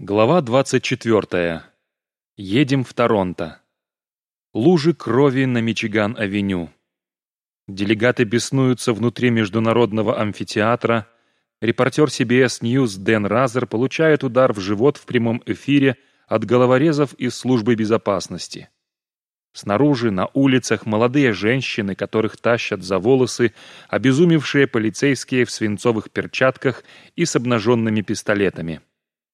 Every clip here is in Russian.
Глава 24. Едем в Торонто. Лужи крови на Мичиган-авеню. Делегаты беснуются внутри международного амфитеатра. Репортер CBS News Дэн Разер получает удар в живот в прямом эфире от головорезов из службы безопасности. Снаружи, на улицах, молодые женщины, которых тащат за волосы, обезумевшие полицейские в свинцовых перчатках и с обнаженными пистолетами.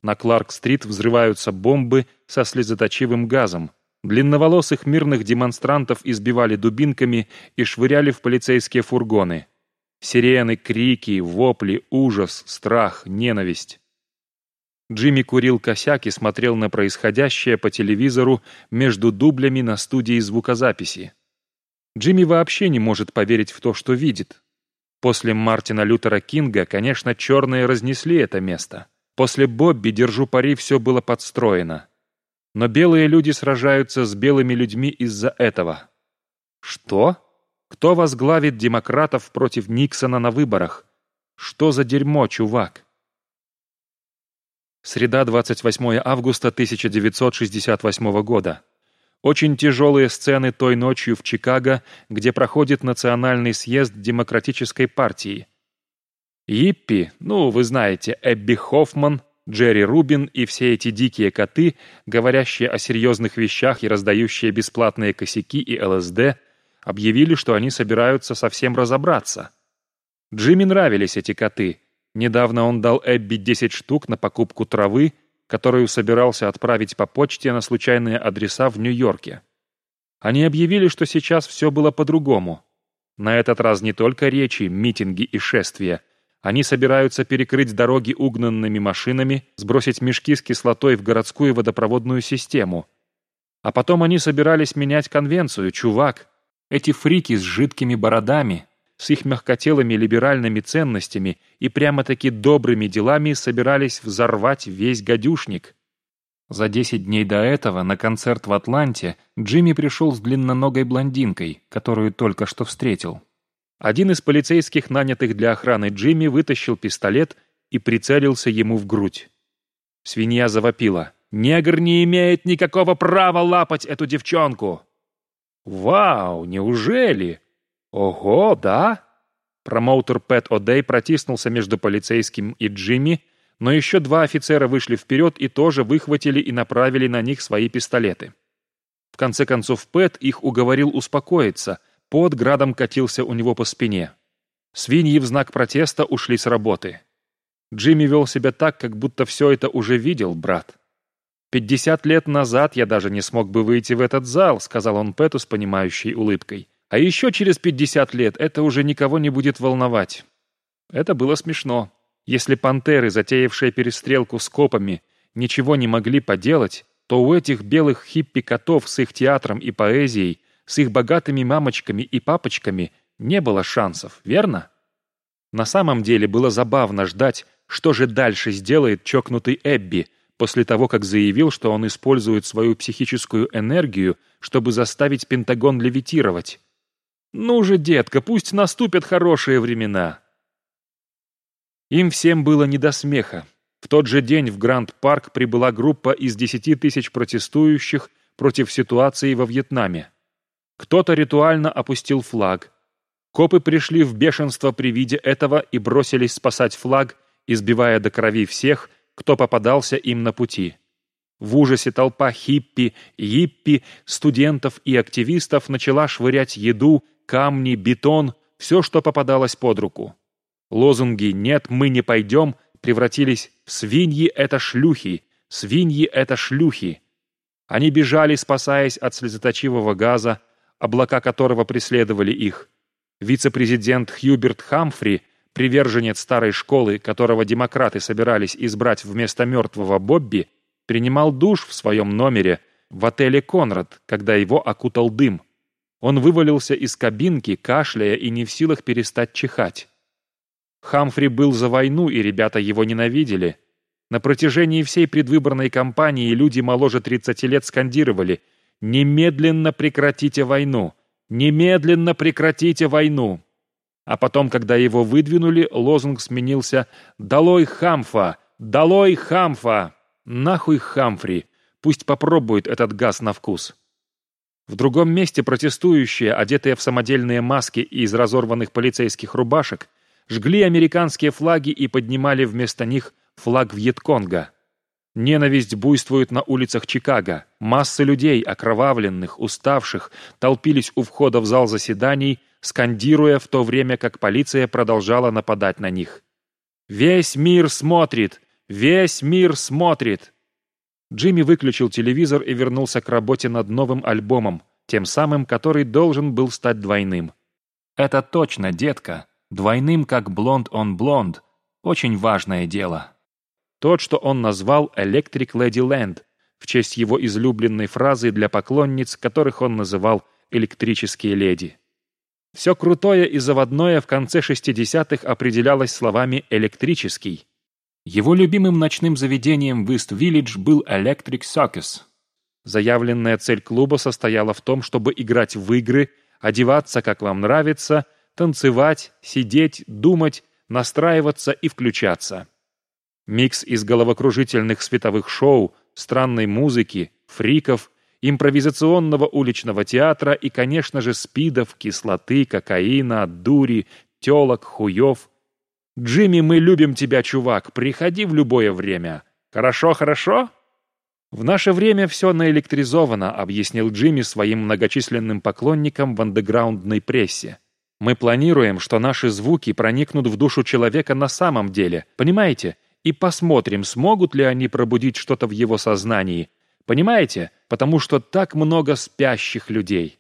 На Кларк-стрит взрываются бомбы со слезоточивым газом. Длинноволосых мирных демонстрантов избивали дубинками и швыряли в полицейские фургоны. Сирены, крики, вопли, ужас, страх, ненависть. Джимми курил косяк и смотрел на происходящее по телевизору между дублями на студии звукозаписи. Джимми вообще не может поверить в то, что видит. После Мартина Лютера Кинга, конечно, черные разнесли это место. После Бобби, держу пари, все было подстроено. Но белые люди сражаются с белыми людьми из-за этого. Что? Кто возглавит демократов против Никсона на выборах? Что за дерьмо, чувак? Среда, 28 августа 1968 года. Очень тяжелые сцены той ночью в Чикаго, где проходит национальный съезд Демократической партии – Йиппи, ну, вы знаете, Эбби Хоффман, Джерри Рубин и все эти дикие коты, говорящие о серьезных вещах и раздающие бесплатные косяки и ЛСД, объявили, что они собираются совсем разобраться. Джимми нравились эти коты. Недавно он дал Эбби 10 штук на покупку травы, которую собирался отправить по почте на случайные адреса в Нью-Йорке. Они объявили, что сейчас все было по-другому. На этот раз не только речи, митинги и шествия – они собираются перекрыть дороги угнанными машинами, сбросить мешки с кислотой в городскую водопроводную систему. А потом они собирались менять конвенцию, чувак. Эти фрики с жидкими бородами, с их мягкотелыми либеральными ценностями и прямо-таки добрыми делами собирались взорвать весь гадюшник. За десять дней до этого на концерт в Атланте Джимми пришел с длинноногой блондинкой, которую только что встретил. Один из полицейских, нанятых для охраны Джимми, вытащил пистолет и прицелился ему в грудь. Свинья завопила. «Негр не имеет никакого права лапать эту девчонку!» «Вау, неужели? Ого, да?» Промоутер Пэт О'Дей протиснулся между полицейским и Джимми, но еще два офицера вышли вперед и тоже выхватили и направили на них свои пистолеты. В конце концов Пэт их уговорил успокоиться – Пот градом катился у него по спине. Свиньи в знак протеста ушли с работы. Джимми вел себя так, как будто все это уже видел, брат. «Пятьдесят лет назад я даже не смог бы выйти в этот зал», сказал он Пэту с понимающей улыбкой. «А еще через пятьдесят лет это уже никого не будет волновать». Это было смешно. Если пантеры, затеявшие перестрелку с копами, ничего не могли поделать, то у этих белых хиппи-котов с их театром и поэзией с их богатыми мамочками и папочками не было шансов, верно? На самом деле было забавно ждать, что же дальше сделает чокнутый Эбби после того, как заявил, что он использует свою психическую энергию, чтобы заставить Пентагон левитировать. «Ну же, детка, пусть наступят хорошие времена!» Им всем было не до смеха. В тот же день в Гранд-парк прибыла группа из десяти тысяч протестующих против ситуации во Вьетнаме. Кто-то ритуально опустил флаг. Копы пришли в бешенство при виде этого и бросились спасать флаг, избивая до крови всех, кто попадался им на пути. В ужасе толпа хиппи, йиппи, студентов и активистов начала швырять еду, камни, бетон, все, что попадалось под руку. Лозунги «Нет, мы не пойдем» превратились в «Свиньи — это шлюхи», «Свиньи — это шлюхи». Они бежали, спасаясь от слезоточивого газа, облака которого преследовали их. Вице-президент Хьюберт Хамфри, приверженец старой школы, которого демократы собирались избрать вместо мертвого Бобби, принимал душ в своем номере в отеле «Конрад», когда его окутал дым. Он вывалился из кабинки, кашляя и не в силах перестать чихать. Хамфри был за войну, и ребята его ненавидели. На протяжении всей предвыборной кампании люди моложе 30 лет скандировали – «Немедленно прекратите войну! Немедленно прекратите войну!» А потом, когда его выдвинули, лозунг сменился «Долой Хамфа! Долой Хамфа!» Нахуй Хамфри, пусть попробует этот газ на вкус. В другом месте протестующие, одетые в самодельные маски из разорванных полицейских рубашек, жгли американские флаги и поднимали вместо них флаг Вьетконга. Ненависть буйствует на улицах Чикаго. Массы людей, окровавленных, уставших, толпились у входа в зал заседаний, скандируя в то время, как полиция продолжала нападать на них. «Весь мир смотрит! Весь мир смотрит!» Джимми выключил телевизор и вернулся к работе над новым альбомом, тем самым, который должен был стать двойным. «Это точно, детка. Двойным, как блонд он блонд. Очень важное дело». Тот, что он назвал «Electric Lady Land», в честь его излюбленной фразы для поклонниц, которых он называл «электрические леди». Все крутое и заводное в конце 60-х определялось словами «электрический». Его любимым ночным заведением в Ист-Виллидж был Electric Circus. Заявленная цель клуба состояла в том, чтобы играть в игры, одеваться, как вам нравится, танцевать, сидеть, думать, настраиваться и включаться. Микс из головокружительных световых шоу, странной музыки, фриков, импровизационного уличного театра и, конечно же, спидов, кислоты, кокаина, дури, телок, хуев – «Джимми, мы любим тебя, чувак, приходи в любое время. Хорошо, хорошо?» «В наше время все наэлектризовано», — объяснил Джимми своим многочисленным поклонникам в андеграундной прессе. «Мы планируем, что наши звуки проникнут в душу человека на самом деле, понимаете? И посмотрим, смогут ли они пробудить что-то в его сознании. Понимаете? Потому что так много спящих людей».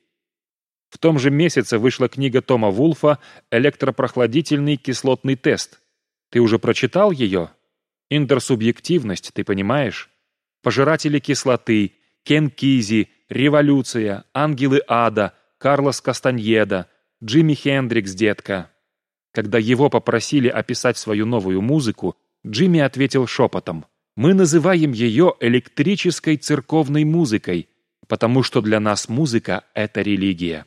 В том же месяце вышла книга Тома Вулфа «Электропрохладительный кислотный тест». Ты уже прочитал ее? Интерсубъективность, ты понимаешь? Пожиратели кислоты, Кен Кизи, Революция, Ангелы Ада, Карлос Кастаньеда, Джимми Хендрикс, детка. Когда его попросили описать свою новую музыку, Джимми ответил шепотом. «Мы называем ее электрической церковной музыкой, потому что для нас музыка — это религия».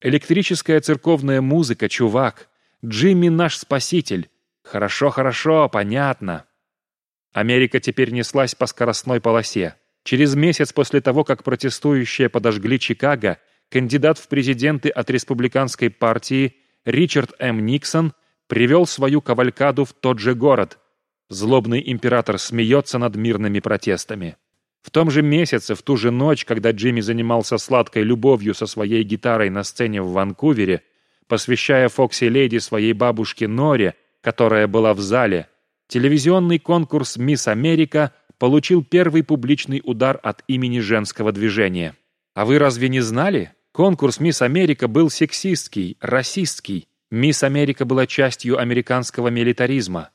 Электрическая церковная музыка, чувак. Джимми наш спаситель. Хорошо, хорошо, понятно. Америка теперь неслась по скоростной полосе. Через месяц после того, как протестующие подожгли Чикаго, кандидат в президенты от республиканской партии Ричард М. Никсон привел свою кавалькаду в тот же город. Злобный император смеется над мирными протестами. В том же месяце, в ту же ночь, когда Джимми занимался сладкой любовью со своей гитарой на сцене в Ванкувере, посвящая Фокси Леди своей бабушке Норе, которая была в зале, телевизионный конкурс «Мисс Америка» получил первый публичный удар от имени женского движения. А вы разве не знали? Конкурс «Мисс Америка» был сексистский, расистский. «Мисс Америка» была частью американского милитаризма.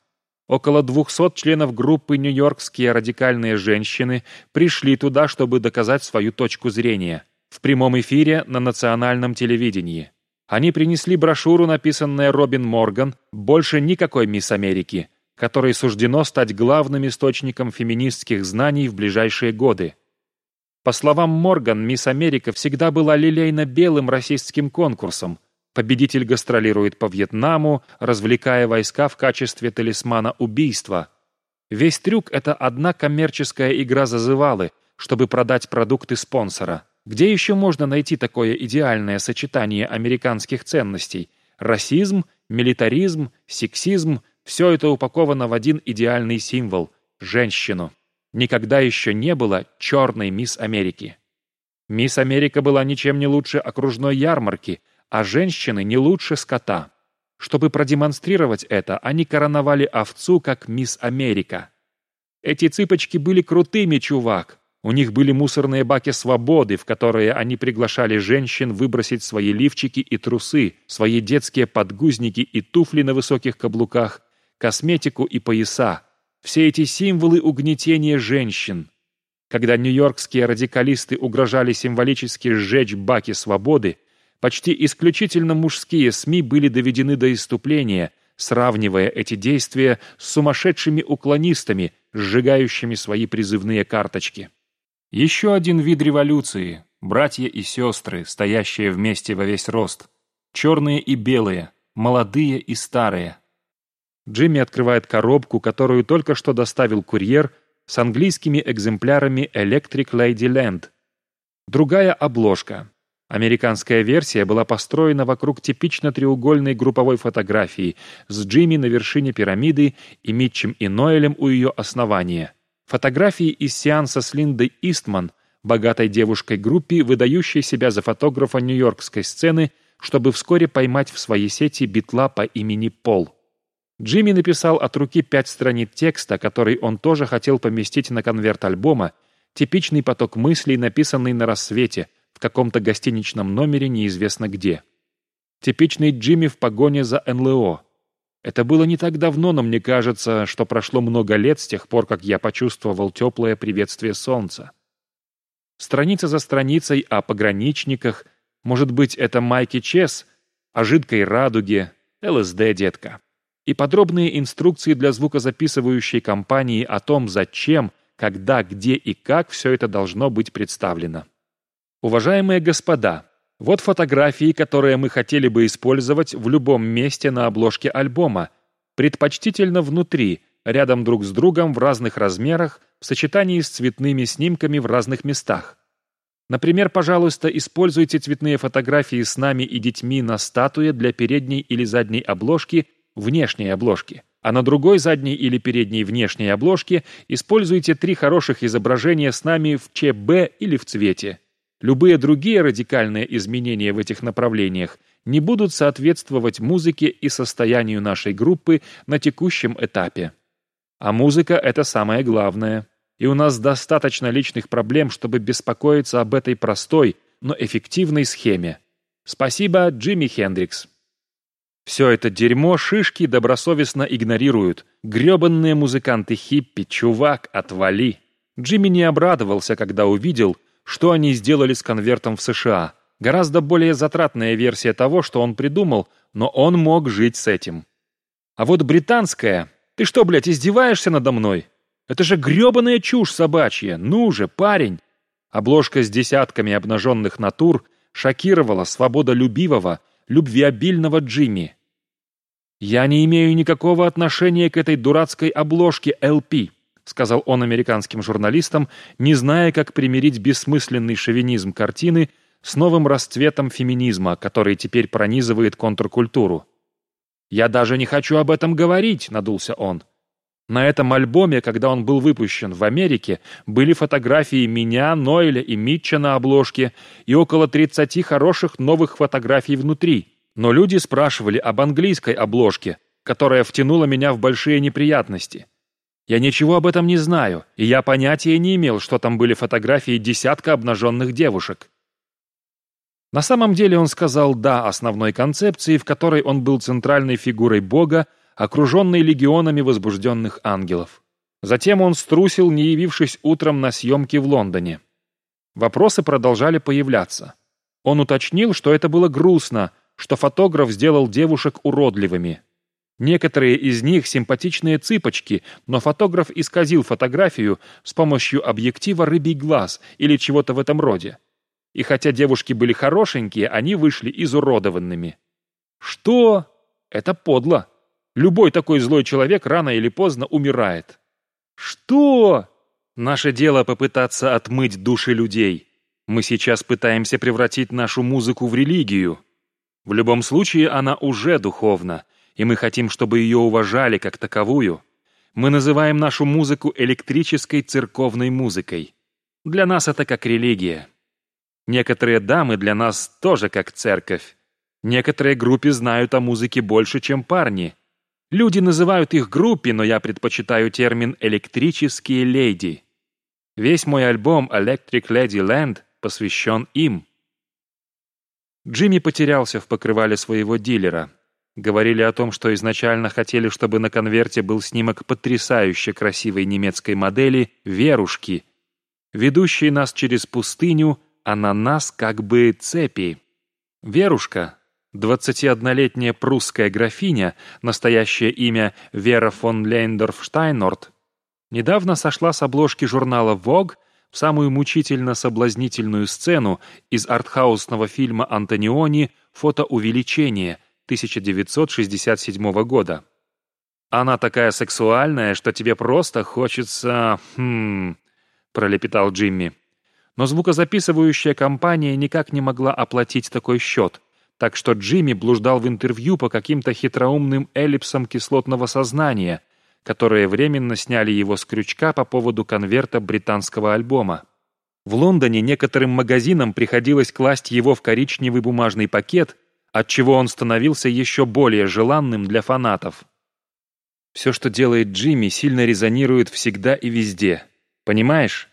Около 200 членов группы «Нью-Йоркские радикальные женщины» пришли туда, чтобы доказать свою точку зрения. В прямом эфире на национальном телевидении. Они принесли брошюру, написанную Робин Морган «Больше никакой мисс Америки», которой суждено стать главным источником феминистских знаний в ближайшие годы. По словам Морган, мисс Америка всегда была лилейно-белым расистским конкурсом, Победитель гастролирует по Вьетнаму, развлекая войска в качестве талисмана убийства. Весь трюк — это одна коммерческая игра зазывалы, чтобы продать продукты спонсора. Где еще можно найти такое идеальное сочетание американских ценностей? Расизм, милитаризм, сексизм — все это упаковано в один идеальный символ — женщину. Никогда еще не было черной мисс Америки. Мисс Америка была ничем не лучше окружной ярмарки — а женщины не лучше скота. Чтобы продемонстрировать это, они короновали овцу как мисс Америка. Эти цыпочки были крутыми, чувак. У них были мусорные баки свободы, в которые они приглашали женщин выбросить свои лифчики и трусы, свои детские подгузники и туфли на высоких каблуках, косметику и пояса. Все эти символы угнетения женщин. Когда нью-йоркские радикалисты угрожали символически сжечь баки свободы, Почти исключительно мужские СМИ были доведены до иступления, сравнивая эти действия с сумасшедшими уклонистами, сжигающими свои призывные карточки. Еще один вид революции – братья и сестры, стоящие вместе во весь рост. Черные и белые, молодые и старые. Джимми открывает коробку, которую только что доставил курьер, с английскими экземплярами Electric Lady Land. Другая обложка. Американская версия была построена вокруг типично треугольной групповой фотографии с Джимми на вершине пирамиды и Митчем и Ноэлем у ее основания. Фотографии из сеанса с Линдой Истман, богатой девушкой группе, выдающей себя за фотографа нью-йоркской сцены, чтобы вскоре поймать в своей сети битла по имени Пол. Джимми написал от руки пять страниц текста, который он тоже хотел поместить на конверт альбома, типичный поток мыслей, написанный на рассвете – каком-то гостиничном номере неизвестно где. Типичный Джимми в погоне за НЛО. Это было не так давно, но мне кажется, что прошло много лет с тех пор, как я почувствовал теплое приветствие солнца. Страница за страницей о пограничниках, может быть, это Майки Чес, о жидкой радуге, ЛСД, детка. И подробные инструкции для звукозаписывающей компании о том, зачем, когда, где и как все это должно быть представлено. Уважаемые господа, вот фотографии, которые мы хотели бы использовать в любом месте на обложке альбома, предпочтительно внутри, рядом друг с другом в разных размерах, в сочетании с цветными снимками в разных местах. Например, пожалуйста, используйте цветные фотографии с нами и детьми на статуе для передней или задней обложки, внешней обложки. А на другой задней или передней внешней обложке используйте три хороших изображения с нами в ЧБ или в цвете. Любые другие радикальные изменения в этих направлениях не будут соответствовать музыке и состоянию нашей группы на текущем этапе. А музыка — это самое главное. И у нас достаточно личных проблем, чтобы беспокоиться об этой простой, но эффективной схеме. Спасибо, Джимми Хендрикс. Все это дерьмо шишки добросовестно игнорируют. Гребанные музыканты-хиппи, чувак, отвали. Джимми не обрадовался, когда увидел, что они сделали с конвертом в США. Гораздо более затратная версия того, что он придумал, но он мог жить с этим. А вот британская... Ты что, блядь, издеваешься надо мной? Это же гребаная чушь собачья. Ну же, парень. Обложка с десятками обнаженных натур шокировала свободолюбивого, любвеобильного Джимми. «Я не имею никакого отношения к этой дурацкой обложке LP», — сказал он американским журналистам, не зная, как примирить бессмысленный шовинизм картины с новым расцветом феминизма, который теперь пронизывает контркультуру. «Я даже не хочу об этом говорить», — надулся он. На этом альбоме, когда он был выпущен в Америке, были фотографии меня, Нойля и Митча на обложке и около 30 хороших новых фотографий внутри. Но люди спрашивали об английской обложке, которая втянула меня в большие неприятности. Я ничего об этом не знаю, и я понятия не имел, что там были фотографии десятка обнаженных девушек. На самом деле он сказал «да» основной концепции, в которой он был центральной фигурой Бога, окруженной легионами возбужденных ангелов. Затем он струсил, не явившись утром на съемки в Лондоне. Вопросы продолжали появляться. Он уточнил, что это было грустно, что фотограф сделал девушек уродливыми. Некоторые из них симпатичные цыпочки, но фотограф исказил фотографию с помощью объектива «рыбий глаз» или чего-то в этом роде. И хотя девушки были хорошенькие, они вышли изуродованными. Что? Это подло. Любой такой злой человек рано или поздно умирает. Что? Наше дело попытаться отмыть души людей. Мы сейчас пытаемся превратить нашу музыку в религию. В любом случае, она уже духовна, и мы хотим, чтобы ее уважали как таковую. Мы называем нашу музыку электрической церковной музыкой. Для нас это как религия. Некоторые дамы для нас тоже как церковь. Некоторые группы знают о музыке больше, чем парни. Люди называют их группе, но я предпочитаю термин «электрические леди». Весь мой альбом «Electric Lady Land» посвящен им. Джимми потерялся в покрывале своего дилера. Говорили о том, что изначально хотели, чтобы на конверте был снимок потрясающе красивой немецкой модели «Верушки», ведущей нас через пустыню, а на нас как бы цепи. Верушка, 21-летняя прусская графиня, настоящее имя Вера фон Лейндорф-Штайнорт, недавно сошла с обложки журнала Vogue в самую мучительно-соблазнительную сцену из артхаусного фильма Антониони. «Фотоувеличение», 1967 года. Она такая сексуальная, что тебе просто хочется... Хм...» — пролепетал Джимми. Но звукозаписывающая компания никак не могла оплатить такой счет, так что Джимми блуждал в интервью по каким-то хитроумным эллипсам кислотного сознания, которые временно сняли его с крючка по поводу конверта британского альбома. В Лондоне некоторым магазинам приходилось класть его в коричневый бумажный пакет, отчего он становился еще более желанным для фанатов. Все, что делает Джимми, сильно резонирует всегда и везде. Понимаешь?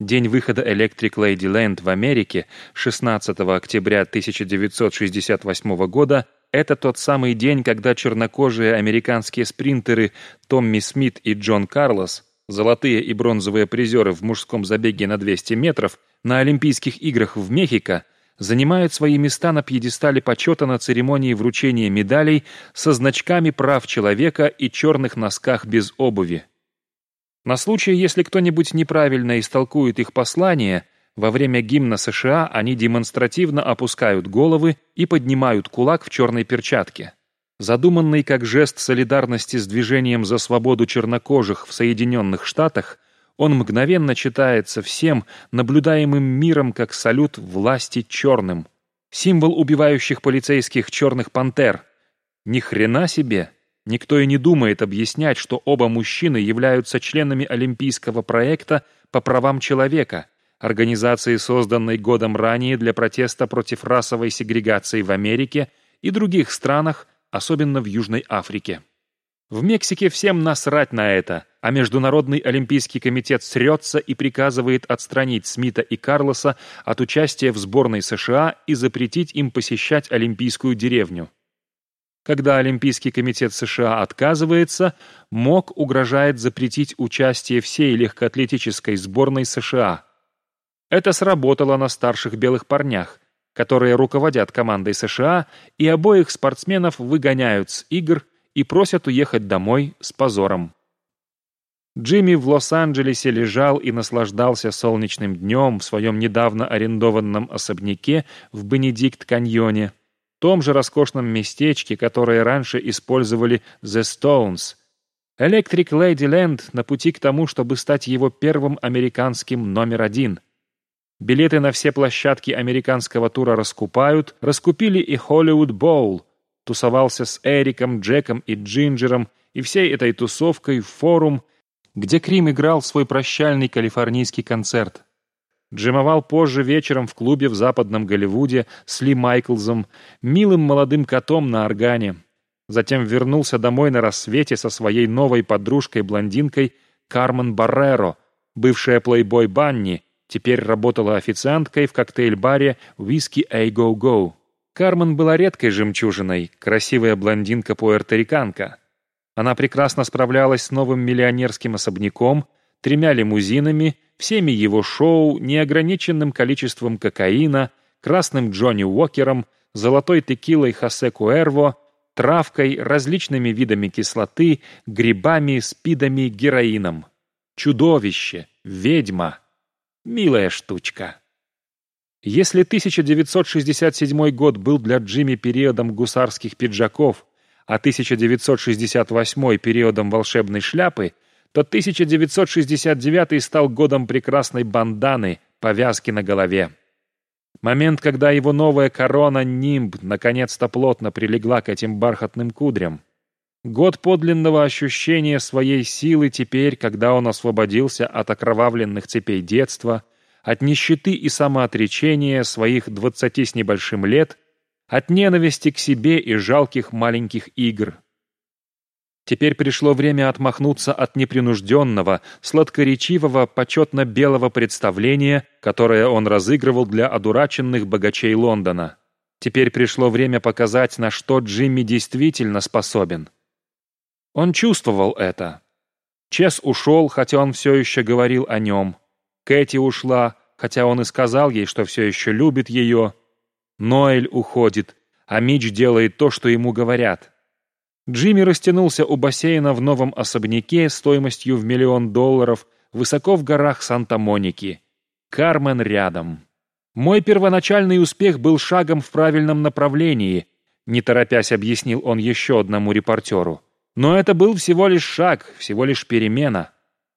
День выхода Electric Ladyland в Америке 16 октября 1968 года это тот самый день, когда чернокожие американские спринтеры Томми Смит и Джон Карлос, золотые и бронзовые призеры в мужском забеге на 200 метров, на Олимпийских играх в Мехико, занимают свои места на пьедестале почета на церемонии вручения медалей со значками прав человека и черных носках без обуви. На случай, если кто-нибудь неправильно истолкует их послание, во время гимна США они демонстративно опускают головы и поднимают кулак в черной перчатке. Задуманный как жест солидарности с движением за свободу чернокожих в Соединенных Штатах, он мгновенно читается всем, наблюдаемым миром как салют власти черным. Символ убивающих полицейских черных пантер. Ни хрена себе! Никто и не думает объяснять, что оба мужчины являются членами олимпийского проекта по правам человека, организации, созданной годом ранее для протеста против расовой сегрегации в Америке и других странах, особенно в Южной Африке. В Мексике всем насрать на это, а Международный Олимпийский комитет срется и приказывает отстранить Смита и Карлоса от участия в сборной США и запретить им посещать Олимпийскую деревню. Когда Олимпийский комитет США отказывается, МОК угрожает запретить участие всей легкоатлетической сборной США. Это сработало на старших белых парнях, которые руководят командой США, и обоих спортсменов выгоняют с игр и просят уехать домой с позором. Джимми в Лос-Анджелесе лежал и наслаждался солнечным днем в своем недавно арендованном особняке в Бенедикт-каньоне, том же роскошном местечке, которое раньше использовали The Stones. Electric Ladyland на пути к тому, чтобы стать его первым американским номер один. Билеты на все площадки американского тура раскупают, раскупили и Hollywood Bowl — тусовался с Эриком, Джеком и Джинджером и всей этой тусовкой в форум, где Крим играл свой прощальный калифорнийский концерт. Джимовал позже вечером в клубе в западном Голливуде с Ли Майклзом, милым молодым котом на органе. Затем вернулся домой на рассвете со своей новой подружкой-блондинкой Кармен Барреро, бывшая плейбой Банни, теперь работала официанткой в коктейль-баре «Whisky A Go Go». Кармен была редкой жемчужиной, красивая блондинка-пуэрториканка. Она прекрасно справлялась с новым миллионерским особняком, тремя лимузинами, всеми его шоу, неограниченным количеством кокаина, красным Джонни Уокером, золотой текилой Хосе Куэрво, травкой, различными видами кислоты, грибами, спидами, героином. Чудовище, ведьма, милая штучка. Если 1967 год был для Джимми периодом гусарских пиджаков, а 1968 периодом волшебной шляпы, то 1969 стал годом прекрасной банданы, повязки на голове. Момент, когда его новая корона нимб наконец-то плотно прилегла к этим бархатным кудрям. Год подлинного ощущения своей силы теперь, когда он освободился от окровавленных цепей детства – от нищеты и самоотречения своих двадцати с небольшим лет, от ненависти к себе и жалких маленьких игр. Теперь пришло время отмахнуться от непринужденного, сладкоречивого, почетно-белого представления, которое он разыгрывал для одураченных богачей Лондона. Теперь пришло время показать, на что Джимми действительно способен. Он чувствовал это. Чес ушел, хотя он все еще говорил о нем. Кэти ушла, хотя он и сказал ей, что все еще любит ее. Ноэль уходит, а Мич делает то, что ему говорят. Джимми растянулся у бассейна в новом особняке стоимостью в миллион долларов высоко в горах Санта-Моники. Кармен рядом. Мой первоначальный успех был шагом в правильном направлении, не торопясь объяснил он еще одному репортеру. Но это был всего лишь шаг, всего лишь перемена.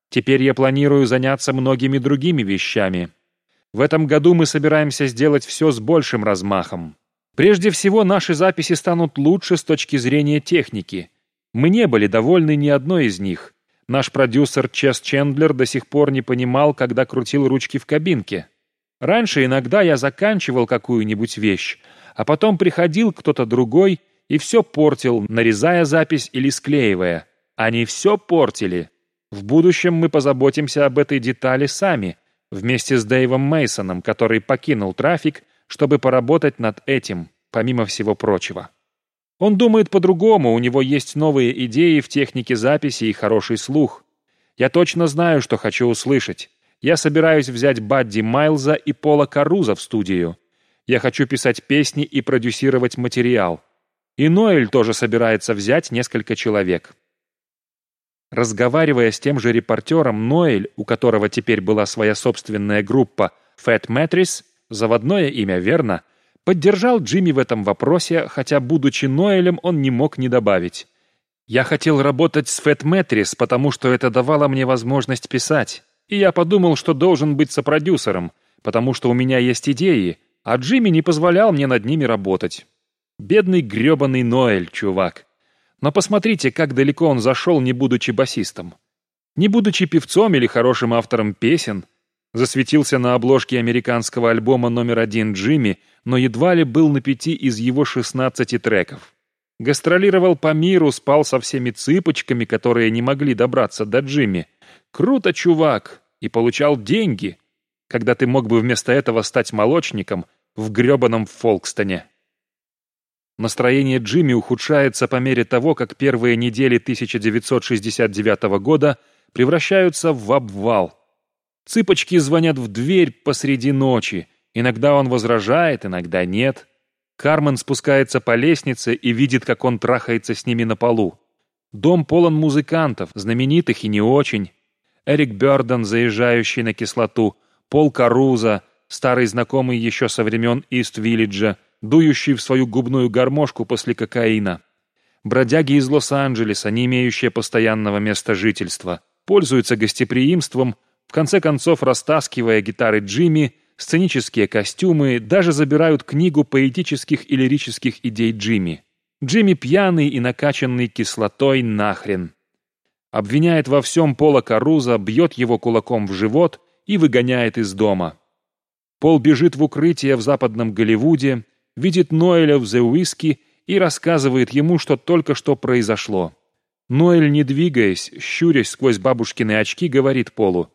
Теперь я планирую заняться многими другими вещами. В этом году мы собираемся сделать все с большим размахом. Прежде всего, наши записи станут лучше с точки зрения техники. Мы не были довольны ни одной из них. Наш продюсер Чес Чендлер до сих пор не понимал, когда крутил ручки в кабинке. Раньше иногда я заканчивал какую-нибудь вещь, а потом приходил кто-то другой и все портил, нарезая запись или склеивая. Они все портили. В будущем мы позаботимся об этой детали сами, вместе с Дэйвом Мейсоном, который покинул трафик, чтобы поработать над этим, помимо всего прочего. Он думает по-другому, у него есть новые идеи в технике записи и хороший слух. Я точно знаю, что хочу услышать. Я собираюсь взять Бадди Майлза и Пола Каруза в студию. Я хочу писать песни и продюсировать материал. И Ноэль тоже собирается взять несколько человек. Разговаривая с тем же репортером, Ноэль, у которого теперь была своя собственная группа Fat Mattress, заводное имя верно, поддержал Джимми в этом вопросе, хотя, будучи Ноэлем, он не мог не добавить. «Я хотел работать с Fat Mattress, потому что это давало мне возможность писать, и я подумал, что должен быть сопродюсером, потому что у меня есть идеи, а Джимми не позволял мне над ними работать. Бедный гребаный Ноэль, чувак. Но посмотрите, как далеко он зашел, не будучи басистом. Не будучи певцом или хорошим автором песен, засветился на обложке американского альбома номер один Джимми, но едва ли был на пяти из его 16 треков. Гастролировал по миру, спал со всеми цыпочками, которые не могли добраться до Джимми. Круто, чувак! И получал деньги, когда ты мог бы вместо этого стать молочником в гребаном Фолкстоне. Настроение Джимми ухудшается по мере того, как первые недели 1969 года превращаются в обвал. Цыпочки звонят в дверь посреди ночи. Иногда он возражает, иногда нет. Кармен спускается по лестнице и видит, как он трахается с ними на полу. Дом полон музыкантов, знаменитых и не очень. Эрик Бёрден, заезжающий на кислоту, Пол Каруза, старый знакомый еще со времен Ист-Виллиджа, дующий в свою губную гармошку после кокаина. Бродяги из Лос-Анджелеса, не имеющие постоянного места жительства, пользуются гостеприимством, в конце концов растаскивая гитары Джимми, сценические костюмы, даже забирают книгу поэтических и лирических идей Джимми. Джимми пьяный и накачанный кислотой нахрен. Обвиняет во всем Пола Каруза, бьет его кулаком в живот и выгоняет из дома. Пол бежит в укрытие в западном Голливуде, видит Ноэля в The Whiskey и рассказывает ему, что только что произошло. Ноэль, не двигаясь, щурясь сквозь бабушкины очки, говорит Полу.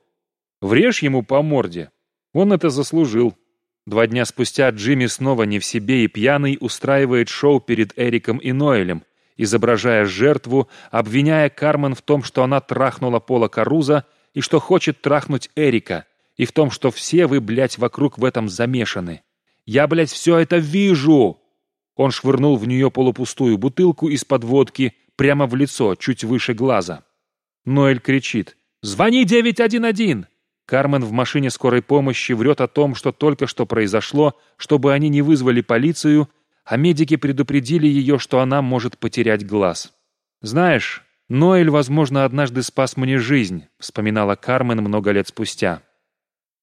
«Врежь ему по морде. Он это заслужил». Два дня спустя Джимми снова не в себе и пьяный устраивает шоу перед Эриком и Ноэлем, изображая жертву, обвиняя Кармен в том, что она трахнула Пола Каруза и что хочет трахнуть Эрика, и в том, что все вы, блядь, вокруг в этом замешаны. Я, блядь, все это вижу!» Он швырнул в нее полупустую бутылку из-под водки прямо в лицо, чуть выше глаза. Ноэль кричит «Звони 911!» Кармен в машине скорой помощи врет о том, что только что произошло, чтобы они не вызвали полицию, а медики предупредили ее, что она может потерять глаз. «Знаешь, Ноэль, возможно, однажды спас мне жизнь», вспоминала Кармен много лет спустя.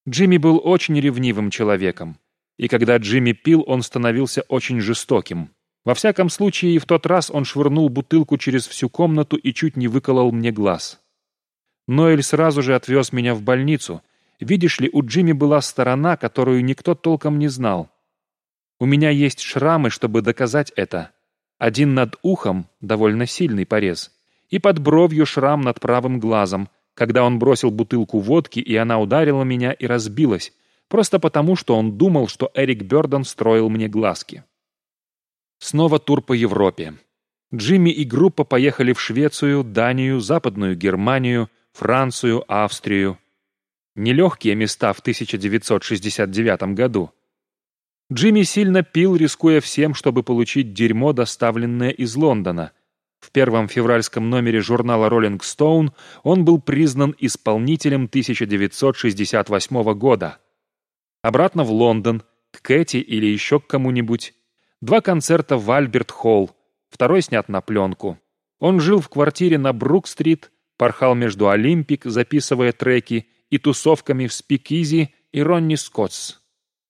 Джимми был очень ревнивым человеком и когда Джимми пил, он становился очень жестоким. Во всяком случае, и в тот раз он швырнул бутылку через всю комнату и чуть не выколол мне глаз. Ноэль сразу же отвез меня в больницу. Видишь ли, у Джимми была сторона, которую никто толком не знал. У меня есть шрамы, чтобы доказать это. Один над ухом, довольно сильный порез, и под бровью шрам над правым глазом, когда он бросил бутылку водки, и она ударила меня и разбилась, Просто потому, что он думал, что Эрик Бёрден строил мне глазки. Снова тур по Европе. Джимми и группа поехали в Швецию, Данию, Западную Германию, Францию, Австрию. Нелегкие места в 1969 году. Джимми сильно пил, рискуя всем, чтобы получить дерьмо, доставленное из Лондона. В первом февральском номере журнала Rolling Stone он был признан исполнителем 1968 года обратно в Лондон, к Кэти или еще к кому-нибудь. Два концерта в Альберт-Холл, второй снят на пленку. Он жил в квартире на Брук-стрит, порхал между Олимпик, записывая треки, и тусовками в Спикизи и Ронни Скоттс.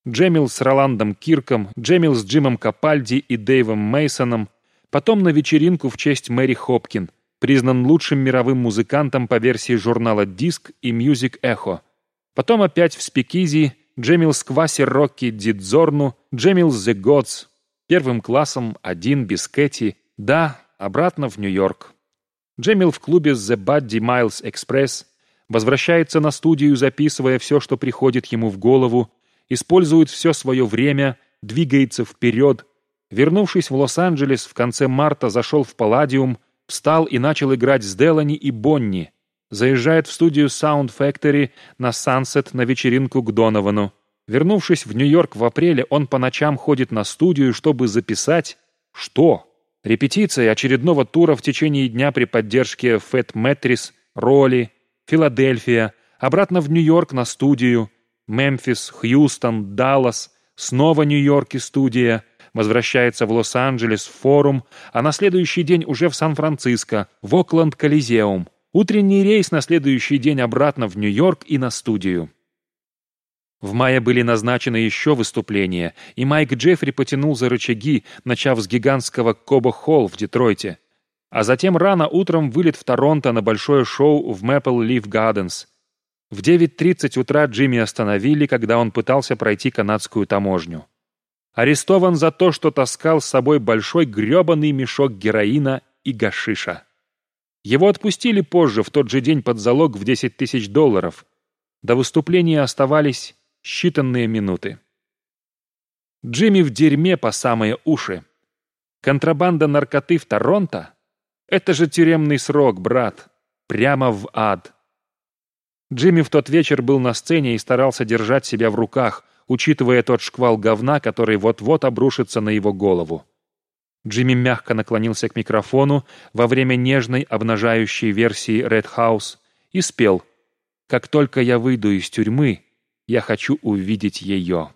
Джемил с Роландом Кирком, Джемил с Джимом Капальди и Дэйвом Мейсоном, потом на вечеринку в честь Мэри Хопкин, признан лучшим мировым музыкантом по версии журнала «Диск» и «Music Echo». Потом опять в Спикизи, Джемил Кваси Рокки Дидзорну, Джемил с The Gods, первым классом, один, без Кэти, да, обратно в Нью-Йорк. Джемил в клубе The Buddy Miles Express, возвращается на студию, записывая все, что приходит ему в голову, использует все свое время, двигается вперед. Вернувшись в Лос-Анджелес, в конце марта зашел в Палладиум, встал и начал играть с Делани и Бонни. Заезжает в студию Sound Factory на Sunset на вечеринку к Доновану. Вернувшись в Нью-Йорк в апреле, он по ночам ходит на студию, чтобы записать... Что? Репетиции очередного тура в течение дня при поддержке Фэт Мэтрис, Роли, Филадельфия, обратно в Нью-Йорк на студию, Мемфис, Хьюстон, Даллас, снова Нью-Йорк и студия, возвращается в Лос-Анджелес, форум, а на следующий день уже в Сан-Франциско, в Окленд Колизеум. Утренний рейс на следующий день обратно в Нью-Йорк и на студию. В мае были назначены еще выступления, и Майк Джеффри потянул за рычаги, начав с гигантского Кобо-Холл в Детройте. А затем рано утром вылет в Торонто на большое шоу в Maple Leaf Gardens. В 9.30 утра Джимми остановили, когда он пытался пройти канадскую таможню. Арестован за то, что таскал с собой большой гребаный мешок героина и гашиша. Его отпустили позже, в тот же день под залог в 10 тысяч долларов. До выступления оставались считанные минуты. Джимми в дерьме по самые уши. Контрабанда наркоты в Торонто? Это же тюремный срок, брат. Прямо в ад. Джимми в тот вечер был на сцене и старался держать себя в руках, учитывая тот шквал говна, который вот-вот обрушится на его голову. Джимми мягко наклонился к микрофону во время нежной обнажающей версии Red House и спел «Как только я выйду из тюрьмы, я хочу увидеть ее».